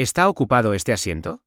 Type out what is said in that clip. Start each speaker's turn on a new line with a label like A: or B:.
A: ¿Está ocupado este asiento?